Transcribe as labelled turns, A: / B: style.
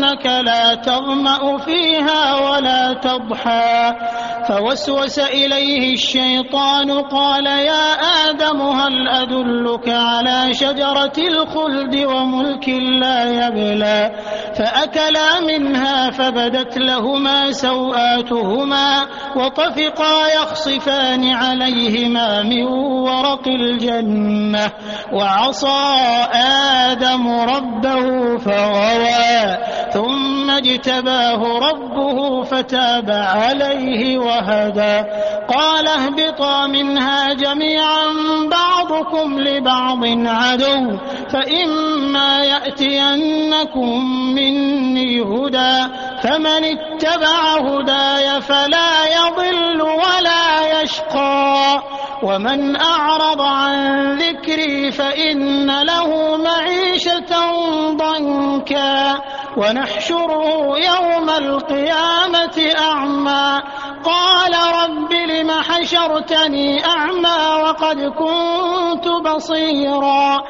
A: وأنك لا تظمأ فيها ولا تضحى. فوسوس إليه الشيطان قال يا آدم هل أدلك على شجرة الخلد وملك لا يبلى فأكلا منها فبدت لهما سوآتهما وطفقا يخصفان عليهما من ورق الجنة وعصى آدم ربه فغوى ثم اجتباه ربه فتاب عليه وهدى. قال اهبطا منها جميعا بعضكم لبعض عدو فإما يأتينكم مني هدى فمن اتبع هداي فلا يضل ولا يشقى ومن أعرض عن ذكري فإن له معيشة ضنكا ونحشره يوم القيامة أعمى. قال رب حشرتني أعمى وقد كنت بصيرا.